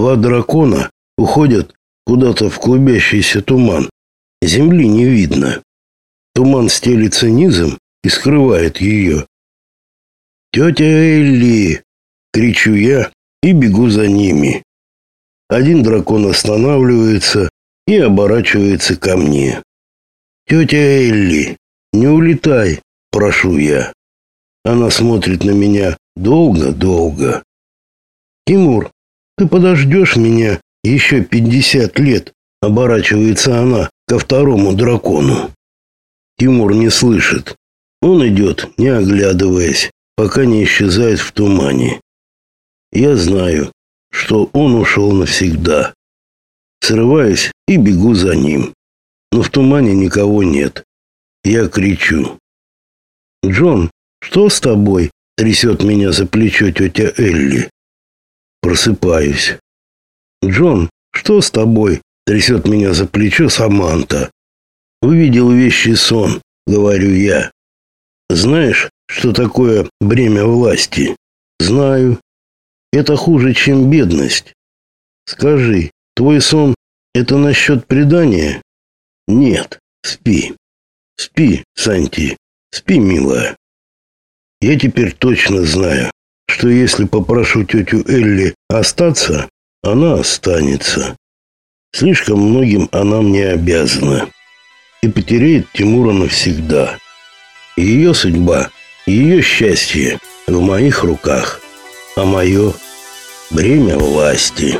Два дракона уходят куда-то в клубящийся туман. Земли не видно. Туман стелится низом и скрывает ее. «Тетя Элли!» — кричу я и бегу за ними. Один дракон останавливается и оборачивается ко мне. «Тетя Элли, не улетай!» — прошу я. Она смотрит на меня долго-долго. «Тимур, ты подождешь меня еще пятьдесят лет?» — оборачивается она ко второму дракону. Тимур не слышит. Он идет, не оглядываясь, пока не исчезает в тумане. Я знаю, что он ушел навсегда. Срываюсь и бегу за ним. Но в тумане никого нет. Я кричу. «Джон, что с тобой?» — трясет меня за плечо тетя Элли. Просыпаюсь. «Джон, что с тобой?» — трясет меня за плечо Саманта. «Увидел вещий сон», — говорю я. «Знаешь, что такое бремя власти?» «Знаю. Это хуже, чем бедность. Скажи, твой сон — это насчет предания?» «Нет, спи. Спи, Санти, спи, милая». Я теперь точно знаю, что если попрошу тетю Элли остаться, она останется. Слишком многим она мне обязана. И потеряет Тимура навсегда. Ее судьба, ее счастье в моих руках, а мое бремя власти».